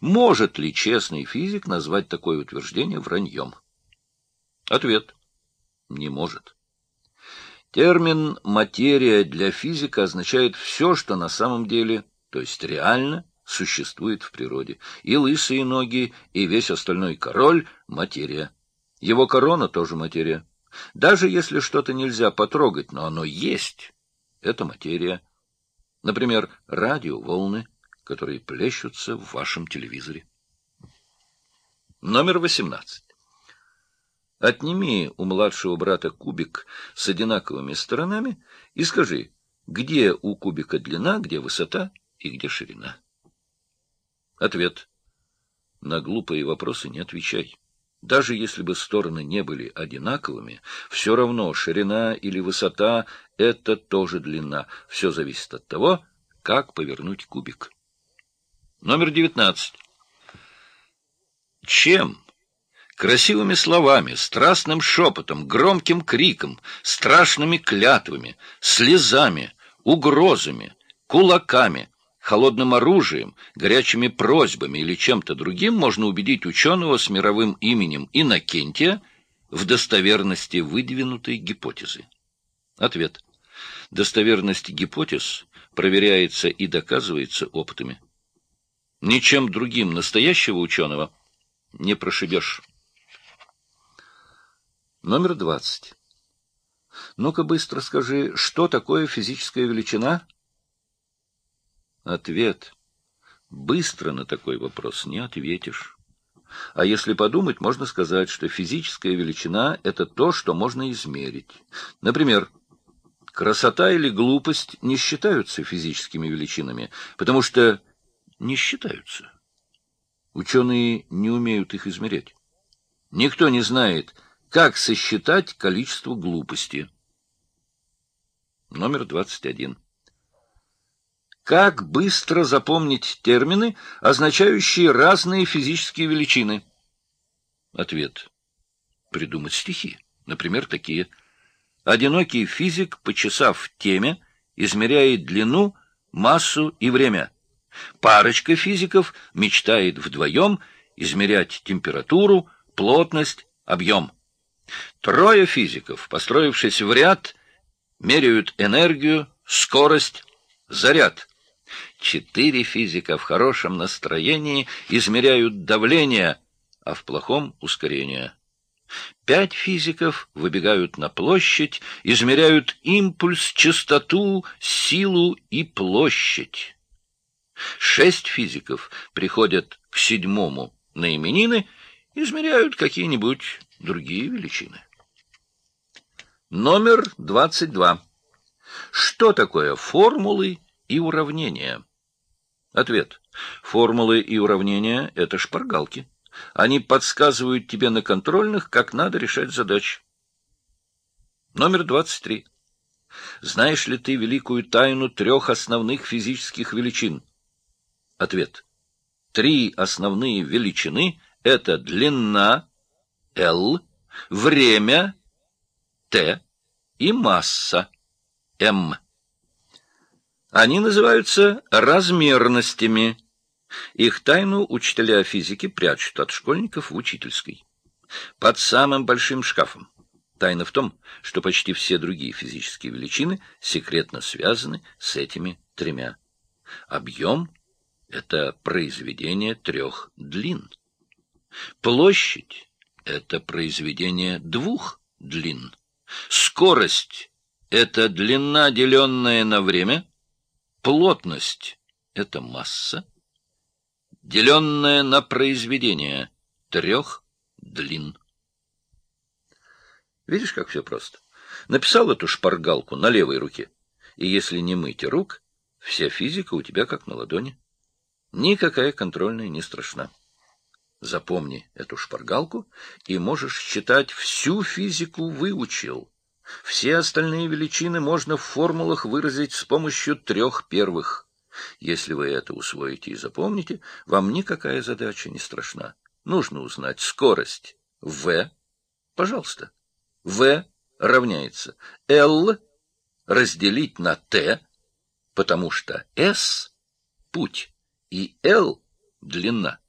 Может ли честный физик назвать такое утверждение враньем? Ответ. Не может. Термин «материя» для физика означает все, что на самом деле, то есть реально, существует в природе. И лысые ноги, и весь остальной король — материя. Его корона тоже материя. Даже если что-то нельзя потрогать, но оно есть, это материя. Например, радиоволны, которые плещутся в вашем телевизоре. Номер 18. Отними у младшего брата кубик с одинаковыми сторонами и скажи, где у кубика длина, где высота и где ширина. Ответ. На глупые вопросы не отвечай. Даже если бы стороны не были одинаковыми, все равно ширина или высота — это тоже длина. Все зависит от того, как повернуть кубик. Номер девятнадцать. Чем? Красивыми словами, страстным шепотом, громким криком, страшными клятвами, слезами, угрозами, кулаками — холодным оружием, горячими просьбами или чем-то другим можно убедить ученого с мировым именем Иннокентия в достоверности выдвинутой гипотезы? Ответ. Достоверность гипотез проверяется и доказывается опытами. Ничем другим настоящего ученого не прошибешь. Номер двадцать. Ну-ка быстро скажи, что такое физическая величина? Ответ. Быстро на такой вопрос не ответишь. А если подумать, можно сказать, что физическая величина — это то, что можно измерить. Например, красота или глупость не считаются физическими величинами, потому что не считаются. Ученые не умеют их измерять. Никто не знает, как сосчитать количество глупости. Номер двадцать один. Как быстро запомнить термины, означающие разные физические величины? Ответ. Придумать стихи. Например, такие. Одинокий физик, почесав теме, измеряет длину, массу и время. Парочка физиков мечтает вдвоем измерять температуру, плотность, объем. Трое физиков, построившись в ряд, меряют энергию, скорость, заряд. Четыре физика в хорошем настроении измеряют давление, а в плохом — ускорение. Пять физиков выбегают на площадь, измеряют импульс, частоту, силу и площадь. Шесть физиков приходят к седьмому на именины, измеряют какие-нибудь другие величины. Номер двадцать два. Что такое формулы и уравнения? Ответ. Формулы и уравнения — это шпаргалки. Они подсказывают тебе на контрольных, как надо решать задачи. Номер 23. Знаешь ли ты великую тайну трех основных физических величин? Ответ. Три основные величины — это длина, L, время, T, и масса, M. Они называются размерностями. Их тайну учителя физики прячут от школьников в учительской. Под самым большим шкафом. Тайна в том, что почти все другие физические величины секретно связаны с этими тремя. Объем — это произведение трех длин. Площадь — это произведение двух длин. Скорость — это длина, деленная на время — Плотность — это масса, деленная на произведение трех длин. Видишь, как все просто? Написал эту шпаргалку на левой руке, и если не мыть рук, вся физика у тебя как на ладони. Никакая контрольная не страшна. Запомни эту шпаргалку, и можешь считать всю физику выучил. Все остальные величины можно в формулах выразить с помощью трех первых. Если вы это усвоите и запомните, вам никакая задача не страшна. Нужно узнать скорость v. Пожалуйста. v равняется l разделить на t, потому что s — путь и l — длина.